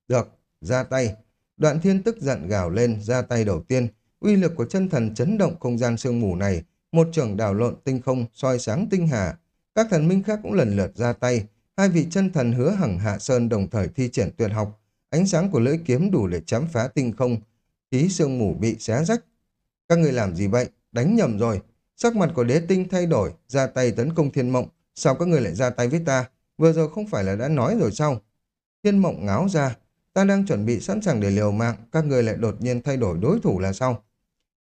Được, ra tay. Đoạn thiên tức giận gào lên, ra tay đầu tiên. Uy lực của chân thần chấn động không gian sương mù này. Một trường đảo lộn tinh không, soi sáng tinh hà. Các thần minh khác cũng lần lượt ra tay Hai vị chân thần hứa hằng hạ sơn đồng thời thi triển tuyệt học. Ánh sáng của lưỡi kiếm đủ để chám phá tinh không. Khí sương mù bị xé rách. Các người làm gì vậy? Đánh nhầm rồi. Sắc mặt của đế tinh thay đổi, ra tay tấn công thiên mộng. Sao các người lại ra tay với ta? Vừa rồi không phải là đã nói rồi sao? Thiên mộng ngáo ra. Ta đang chuẩn bị sẵn sàng để liều mạng. Các người lại đột nhiên thay đổi đối thủ là sao?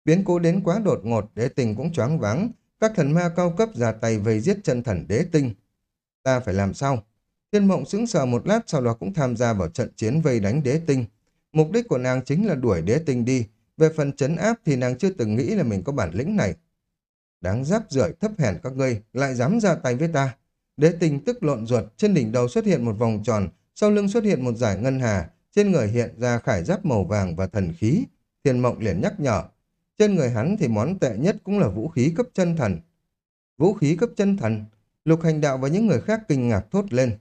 Biến cố đến quá đột ngột, đế tinh cũng choáng váng. Các thần ma cao cấp ra tay vây giết chân thần đế tinh. Ta phải làm sao? Thiên mộng sững sờ một lát sau đó cũng tham gia vào trận chiến vây đánh đế tinh. Mục đích của nàng chính là đuổi đế tinh đi. Về phần chấn áp thì nàng chưa từng nghĩ là mình có bản lĩnh này. Đáng giáp rưỡi thấp hèn các ngươi, lại dám ra tay với ta. Đế tinh tức lộn ruột, trên đỉnh đầu xuất hiện một vòng tròn, sau lưng xuất hiện một giải ngân hà, trên người hiện ra khải giáp màu vàng và thần khí. Thiên mộng liền nhắc nhở. Trên người hắn thì món tệ nhất cũng là vũ khí cấp chân thần. Vũ khí cấp chân thần, Lục hành đạo và những người khác kinh ngạc thốt lên.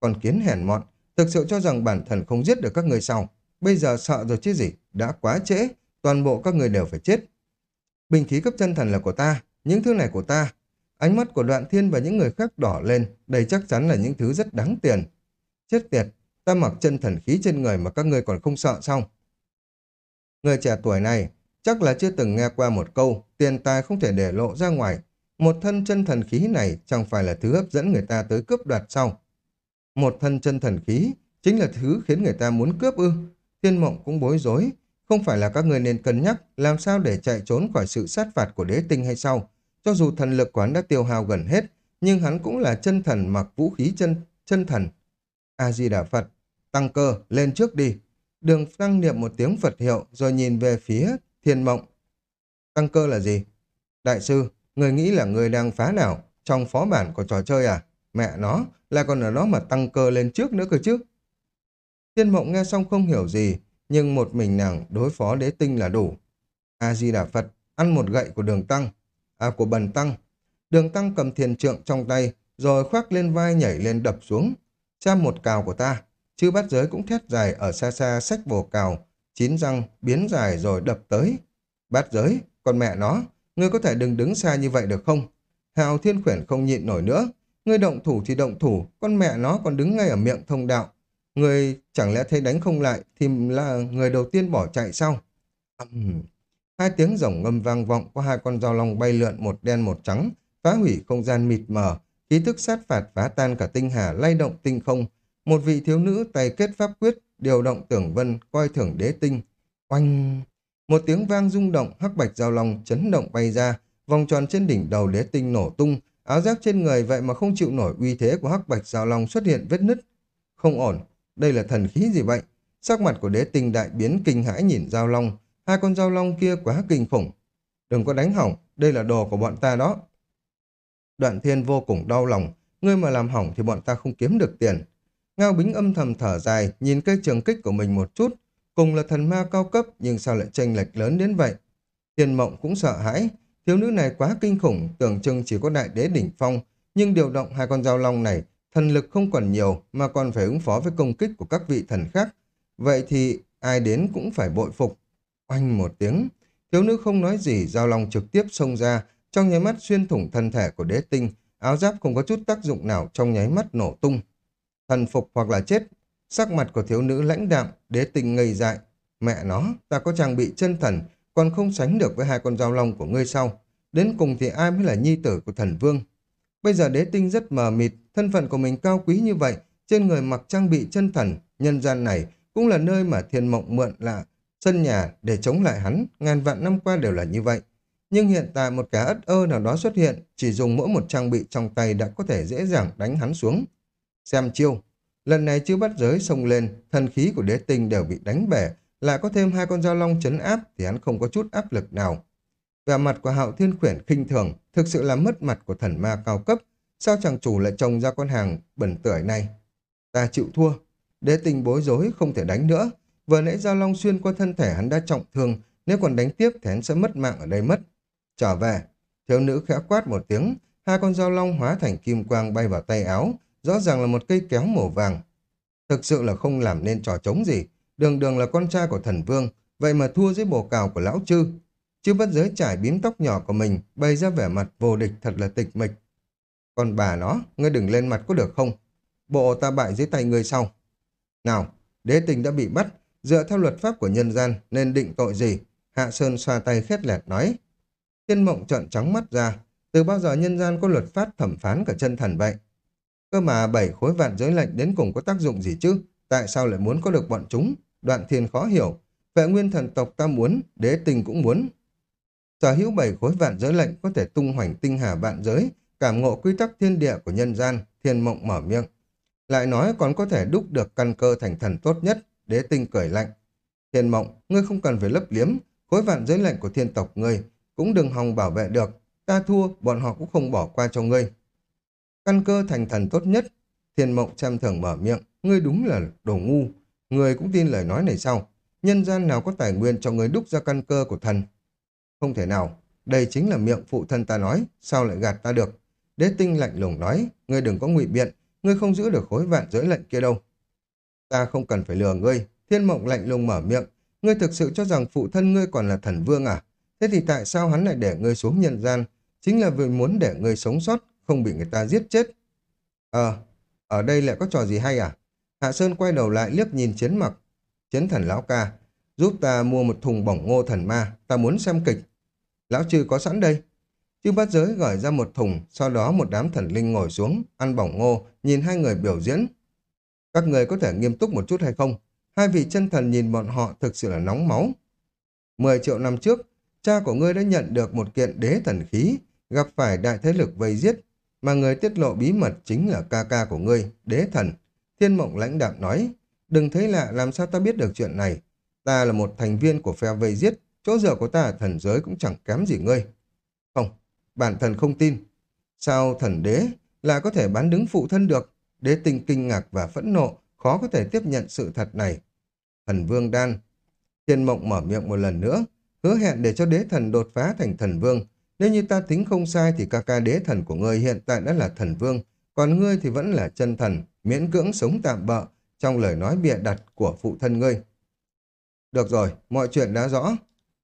Còn kiến hèn mọn, thực sự cho rằng bản thân không giết được các người sau. Bây giờ sợ rồi chứ gì, đã quá trễ, toàn bộ các người đều phải chết. Bình khí cấp chân thần là của ta, những thứ này của ta. Ánh mắt của đoạn thiên và những người khác đỏ lên, đây chắc chắn là những thứ rất đáng tiền. Chết tiệt, ta mặc chân thần khí trên người mà các ngươi còn không sợ sao? Người trẻ tuổi này chắc là chưa từng nghe qua một câu tiền tài không thể để lộ ra ngoài, một thân chân thần khí này chẳng phải là thứ hấp dẫn người ta tới cướp đoạt sau. Một thân chân thần khí chính là thứ khiến người ta muốn cướp ư. Thiên mộng cũng bối rối. Không phải là các người nên cân nhắc làm sao để chạy trốn khỏi sự sát phạt của đế tinh hay sao. Cho dù thần lực quán đã tiêu hao gần hết, nhưng hắn cũng là chân thần mặc vũ khí chân chân thần. A-di-đà Phật, tăng cơ, lên trước đi. Đường tăng niệm một tiếng Phật hiệu rồi nhìn về phía thiên mộng. Tăng cơ là gì? Đại sư, Người nghĩ là người đang phá nào? Trong phó bản của trò chơi à? Mẹ nó, là còn ở đó mà tăng cơ lên trước nữa cơ chứ. Thiên mộng nghe xong không hiểu gì, nhưng một mình nàng đối phó đế tinh là đủ. A-di-đà Phật, ăn một gậy của đường tăng, à của bần tăng. Đường tăng cầm thiền trượng trong tay, rồi khoác lên vai nhảy lên đập xuống cha một cào của ta, chư bắt giới cũng thét dài ở xa xa sách bồ cào, chín răng biến dài rồi đập tới. Bát giới, con mẹ nó, ngươi có thể đừng đứng xa như vậy được không? Hào Thiên Khuyển không nhịn nổi nữa. Ngươi động thủ thì động thủ, con mẹ nó còn đứng ngay ở miệng thông đạo. Ngươi chẳng lẽ thấy đánh không lại thì là người đầu tiên bỏ chạy sao? Uhm. Hai tiếng rồng ngâm vang vọng qua hai con dao long bay lượn một đen một trắng, phá hủy không gian mịt mờ, khí thức sát phạt phá tan cả tinh hà lay động tinh không. Một vị thiếu nữ tay kết pháp quyết, điều động tưởng vân, coi thưởng đế tinh. Oanh! Một tiếng vang rung động, hắc bạch giao long chấn động bay ra, vòng tròn trên đỉnh đầu đế tinh nổ tung, áo giáp trên người vậy mà không chịu nổi uy thế của hắc bạch giao long xuất hiện vết nứt. Không ổn, đây là thần khí gì vậy? Sắc mặt của đế tinh đại biến kinh hãi nhìn giao long, hai con giao long kia quá kinh khủng. Đừng có đánh hỏng, đây là đồ của bọn ta đó. Đoạn thiên vô cùng đau lòng, ngươi mà làm hỏng thì bọn ta không kiếm được tiền. Ngao Bính âm thầm thở dài, nhìn cây trường kích của mình một chút, Cùng là thần ma cao cấp nhưng sao lại tranh lệch lớn đến vậy? Thiên mộng cũng sợ hãi. Thiếu nữ này quá kinh khủng, tưởng chừng chỉ có đại đế đỉnh phong. Nhưng điều động hai con dao long này, thần lực không còn nhiều mà còn phải ứng phó với công kích của các vị thần khác. Vậy thì ai đến cũng phải bội phục. Oanh một tiếng, thiếu nữ không nói gì, dao long trực tiếp xông ra, trong nháy mắt xuyên thủng thân thể của đế tinh, áo giáp không có chút tác dụng nào trong nháy mắt nổ tung. Thần phục hoặc là chết, Sắc mặt của thiếu nữ lãnh đạm, đế tinh ngây dại. Mẹ nó, ta có trang bị chân thần, còn không sánh được với hai con dao long của ngươi sau. Đến cùng thì ai mới là nhi tử của thần vương? Bây giờ đế tinh rất mờ mịt, thân phận của mình cao quý như vậy, trên người mặc trang bị chân thần, nhân gian này cũng là nơi mà thiên mộng mượn lạ Sân nhà để chống lại hắn, ngàn vạn năm qua đều là như vậy. Nhưng hiện tại một kẻ ất ơ nào đó xuất hiện, chỉ dùng mỗi một trang bị trong tay đã có thể dễ dàng đánh hắn xuống. Xem chiêu, lần này chưa bắt giới xông lên, thần khí của đế tinh đều bị đánh bể, lại có thêm hai con dao long chấn áp thì hắn không có chút áp lực nào. Vẻ mặt của hạo thiên khuyển khinh thường, thực sự là mất mặt của thần ma cao cấp, sao chàng chủ lại trồng ra con hàng bẩn tưởi này. Ta chịu thua, đế tinh bối rối không thể đánh nữa, vừa nãy dao long xuyên qua thân thể hắn đã trọng thương, nếu còn đánh tiếp thì hắn sẽ mất mạng ở đây mất. Trở về, thiếu nữ khẽ quát một tiếng, hai con dao long hóa thành kim quang bay vào tay áo, rõ ràng là một cây kéo màu vàng. Thực sự là không làm nên trò trống gì, đường đường là con trai của thần vương, vậy mà thua dưới bồ cào của lão chư. Chư bất giới trải bím tóc nhỏ của mình, bày ra vẻ mặt vô địch thật là tịch mịch. Còn bà nó, ngươi đừng lên mặt có được không? Bộ ta bại dưới tay ngươi sau. Nào, đế tình đã bị bắt, dựa theo luật pháp của nhân gian nên định tội gì? Hạ Sơn xoa tay khét lẹt nói. Thiên mộng trợn trắng mắt ra, từ bao giờ nhân gian có luật pháp thẩm phán cả chân thần vậy? Cơ mà bảy khối vạn giới lệnh đến cùng có tác dụng gì chứ? Tại sao lại muốn có được bọn chúng? Đoạn thiên khó hiểu. Vệ nguyên thần tộc ta muốn, đế tình cũng muốn. Sở hữu bảy khối vạn giới lệnh có thể tung hoành tinh hà vạn giới, cảm ngộ quy tắc thiên địa của nhân gian, thiên mộng mở miệng. Lại nói còn có thể đúc được căn cơ thành thần tốt nhất, đế tinh cười lạnh. Thiên mộng, ngươi không cần phải lấp liếm, khối vạn giới lệnh của thiên tộc ngươi, cũng đừng hòng bảo vệ được. Ta thua, bọn họ cũng không bỏ qua cho ngươi. Căn cơ thành thần tốt nhất, thiên mộng chăm thường mở miệng, ngươi đúng là đồ ngu. Ngươi cũng tin lời nói này sao? Nhân gian nào có tài nguyên cho ngươi đúc ra căn cơ của thần? Không thể nào, đây chính là miệng phụ thân ta nói, sao lại gạt ta được? Đế tinh lạnh lùng nói, ngươi đừng có ngụy biện, ngươi không giữ được khối vạn giới lệnh kia đâu. Ta không cần phải lừa ngươi, thiên mộng lạnh lùng mở miệng, ngươi thực sự cho rằng phụ thân ngươi còn là thần vương à? Thế thì tại sao hắn lại để ngươi xuống nhân gian? Chính là vì muốn để ngươi sống sót, không bị người ta giết chết. Ờ, ở đây lại có trò gì hay à? Hạ Sơn quay đầu lại liếc nhìn chiến mặc. Chiến thần lão ca, giúp ta mua một thùng bỏng ngô thần ma, ta muốn xem kịch. Lão trừ có sẵn đây. Chư bát giới gửi ra một thùng, sau đó một đám thần linh ngồi xuống, ăn bỏng ngô, nhìn hai người biểu diễn. Các người có thể nghiêm túc một chút hay không? Hai vị chân thần nhìn bọn họ thực sự là nóng máu. Mười triệu năm trước, cha của ngươi đã nhận được một kiện đế thần khí, gặp phải đại thế lực vây giết, mà người tiết lộ bí mật chính là ca ca của ngươi, đế thần. Thiên mộng lãnh đạm nói, đừng thấy lạ làm sao ta biết được chuyện này. Ta là một thành viên của phe vây giết, chỗ dựa của ta ở thần giới cũng chẳng kém gì ngươi. Không, bản thần không tin. Sao thần đế lại có thể bán đứng phụ thân được? Đế tinh kinh ngạc và phẫn nộ, khó có thể tiếp nhận sự thật này. Thần vương đan. Thiên mộng mở miệng một lần nữa, hứa hẹn để cho đế thần đột phá thành thần vương. Nếu như ta tính không sai thì ca ca đế thần của ngươi hiện tại đã là thần vương, còn ngươi thì vẫn là chân thần, miễn cưỡng sống tạm bợ trong lời nói bịa đặt của phụ thân ngươi. Được rồi, mọi chuyện đã rõ.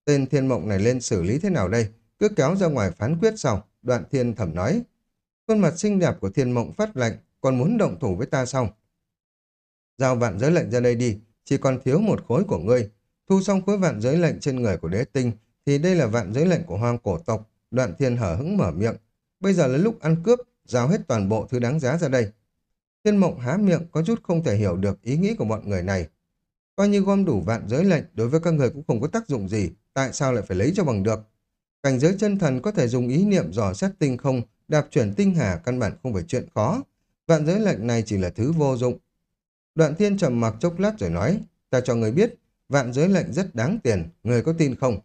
Tên thiên mộng này lên xử lý thế nào đây? Cứ kéo ra ngoài phán quyết sau, đoạn thiên thẩm nói. Khuôn mặt xinh đẹp của thiên mộng phát lạnh, còn muốn động thủ với ta xong. Giao vạn giới lệnh ra đây đi, chỉ còn thiếu một khối của ngươi. Thu xong khối vạn giới lệnh trên người của đế tinh, thì đây là vạn giới lệnh của hoang cổ tộc. Đoạn thiên hở hững mở miệng. Bây giờ là lúc ăn cướp, giao hết toàn bộ thứ đáng giá ra đây. Thiên mộng há miệng có chút không thể hiểu được ý nghĩ của bọn người này. Coi như gom đủ vạn giới lệnh đối với các người cũng không có tác dụng gì, tại sao lại phải lấy cho bằng được? Cảnh giới chân thần có thể dùng ý niệm dò xét tinh không, đạp chuyển tinh hà căn bản không phải chuyện khó. Vạn giới lệnh này chỉ là thứ vô dụng. Đoạn thiên trầm mặc chốc lát rồi nói, ta cho người biết, vạn giới lệnh rất đáng tiền, người có tin không?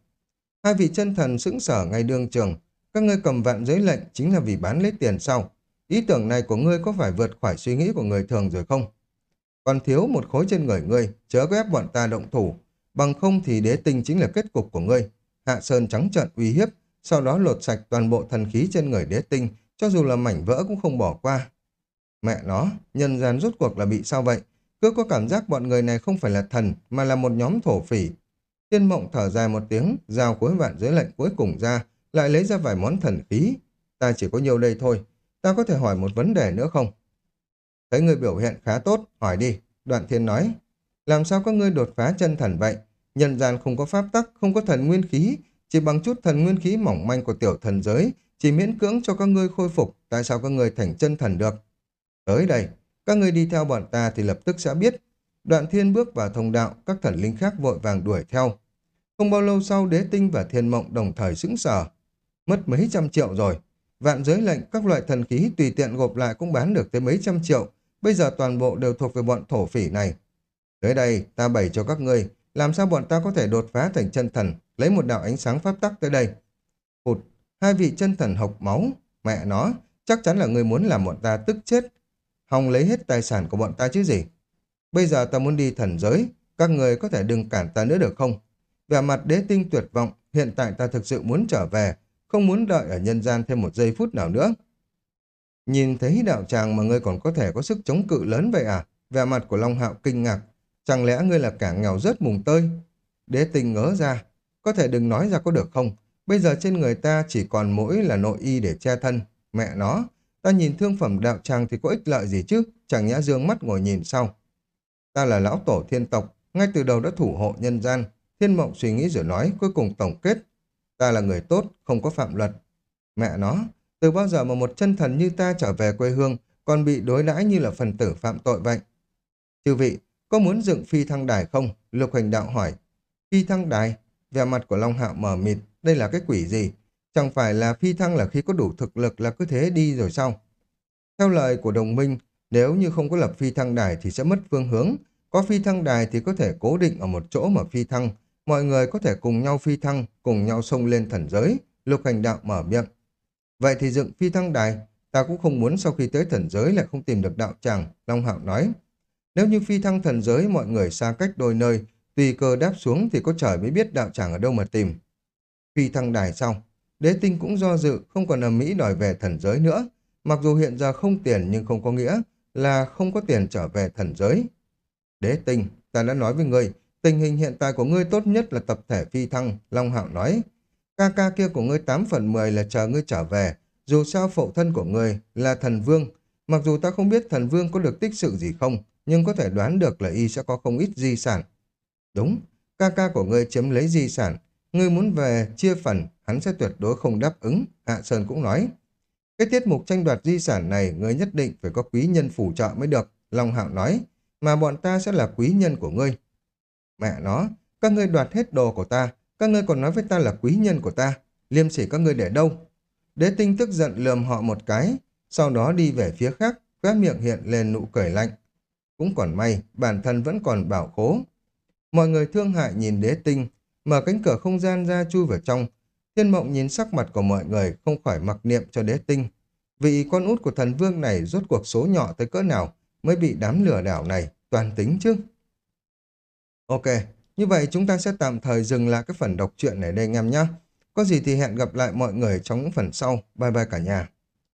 Hai vị chân thần sững sở ngay đương trường, các ngươi cầm vạn giới lệnh chính là vì bán lấy tiền sau. Ý tưởng này của ngươi có phải vượt khỏi suy nghĩ của người thường rồi không? Còn thiếu một khối trên người ngươi, chớ có ép bọn ta động thủ. Bằng không thì đế tinh chính là kết cục của ngươi. Hạ Sơn trắng trợn uy hiếp, sau đó lột sạch toàn bộ thần khí trên người đế tinh, cho dù là mảnh vỡ cũng không bỏ qua. Mẹ nó, nhân gian rốt cuộc là bị sao vậy? Cứ có cảm giác bọn người này không phải là thần, mà là một nhóm thổ phỉ. Tiên mộng thở dài một tiếng, giao cuối vạn giới lệnh cuối cùng ra, lại lấy ra vài món thần khí. Ta chỉ có nhiều đây thôi, ta có thể hỏi một vấn đề nữa không? Thấy người biểu hiện khá tốt, hỏi đi. Đoạn thiên nói, làm sao các ngươi đột phá chân thần vậy? Nhân gian không có pháp tắc, không có thần nguyên khí, chỉ bằng chút thần nguyên khí mỏng manh của tiểu thần giới, chỉ miễn cưỡng cho các ngươi khôi phục, tại sao các ngươi thành chân thần được? Tới đây, các ngươi đi theo bọn ta thì lập tức sẽ biết. Đoạn thiên bước vào thông đạo, các thần linh khác vội vàng đuổi theo. Không bao lâu sau đế tinh và thiên mộng đồng thời sững sờ. Mất mấy trăm triệu rồi. Vạn giới lệnh các loại thần khí tùy tiện gộp lại cũng bán được tới mấy trăm triệu. Bây giờ toàn bộ đều thuộc về bọn thổ phỉ này. Tới đây ta bày cho các ngươi làm sao bọn ta có thể đột phá thành chân thần lấy một đạo ánh sáng pháp tắc tới đây. Hụt, hai vị chân thần hộc máu. Mẹ nó, chắc chắn là người muốn làm bọn ta tức chết. Hòng lấy hết tài sản của bọn ta chứ gì. Bây giờ ta muốn đi thần giới, các người có thể đừng cản ta nữa được không? Vẻ mặt đế tinh tuyệt vọng, hiện tại ta thực sự muốn trở về, không muốn đợi ở nhân gian thêm một giây phút nào nữa. Nhìn thấy đạo tràng mà ngươi còn có thể có sức chống cự lớn vậy à? Vẻ mặt của Long Hạo kinh ngạc. Chẳng lẽ ngươi là cả nghèo rớt mùng tơi? Đế tinh ngớ ra. Có thể đừng nói ra có được không? Bây giờ trên người ta chỉ còn mỗi là nội y để che thân. Mẹ nó, ta nhìn thương phẩm đạo tràng thì có ích lợi gì chứ? Chẳng nhã dương mắt ngồi nhìn sau. Ta là lão tổ thiên tộc, ngay từ đầu đã thủ hộ nhân gian. Thiên mộng suy nghĩ rồi nói, cuối cùng tổng kết. Ta là người tốt, không có phạm luật. Mẹ nó, từ bao giờ mà một chân thần như ta trở về quê hương còn bị đối đãi như là phần tử phạm tội vậy? Chư vị, có muốn dựng phi thăng đài không? Lục hành đạo hỏi. Phi thăng đài? Vẻ mặt của Long Hạo mờ mịt, đây là cái quỷ gì? Chẳng phải là phi thăng là khi có đủ thực lực là cứ thế đi rồi sao? Theo lời của đồng minh, nếu như không có lập phi thăng đài thì sẽ mất phương hướng. Có phi thăng đài thì có thể cố định ở một chỗ mà phi thăng. Mọi người có thể cùng nhau phi thăng, cùng nhau xông lên thần giới. Lục hành đạo mở miệng. Vậy thì dựng phi thăng đài, ta cũng không muốn sau khi tới thần giới lại không tìm được đạo tràng, Long Hạo nói. Nếu như phi thăng thần giới mọi người xa cách đôi nơi, tùy cơ đáp xuống thì có trời mới biết đạo tràng ở đâu mà tìm. Phi thăng đài xong, đế tinh cũng do dự, không còn ở Mỹ đòi về thần giới nữa. Mặc dù hiện giờ không tiền nhưng không có nghĩa là không có tiền trở về thần giới. Đế tinh, ta đã nói với ngươi, tình hình hiện tại của ngươi tốt nhất là tập thể phi thăng, Long Hạo nói. Ca ca kia của ngươi 8 phần 10 là chờ ngươi trở về, dù sao phụ thân của ngươi là thần vương. Mặc dù ta không biết thần vương có được tích sự gì không, nhưng có thể đoán được là y sẽ có không ít di sản. Đúng, ca ca của ngươi chiếm lấy di sản, ngươi muốn về chia phần, hắn sẽ tuyệt đối không đáp ứng, Hạ Sơn cũng nói. Cái tiết mục tranh đoạt di sản này ngươi nhất định phải có quý nhân phù trợ mới được, Long Hạo nói, mà bọn ta sẽ là quý nhân của ngươi. Mẹ nó, các ngươi đoạt hết đồ của ta, các ngươi còn nói với ta là quý nhân của ta, liêm sỉ các ngươi để đâu? Đế tinh tức giận lườm họ một cái, sau đó đi về phía khác, khóe miệng hiện lên nụ cười lạnh. Cũng còn may, bản thân vẫn còn bảo khố. Mọi người thương hại nhìn đế tinh, mở cánh cửa không gian ra chui vào trong. Thiên mộng nhìn sắc mặt của mọi người không khỏi mặc niệm cho đế tinh. vị con út của thần vương này rốt cuộc số nhỏ tới cỡ nào mới bị đám lừa đảo này toàn tính chứ. Ok, như vậy chúng ta sẽ tạm thời dừng lại cái phần đọc truyện này đây anh em nhé. Có gì thì hẹn gặp lại mọi người trong những phần sau. Bye bye cả nhà.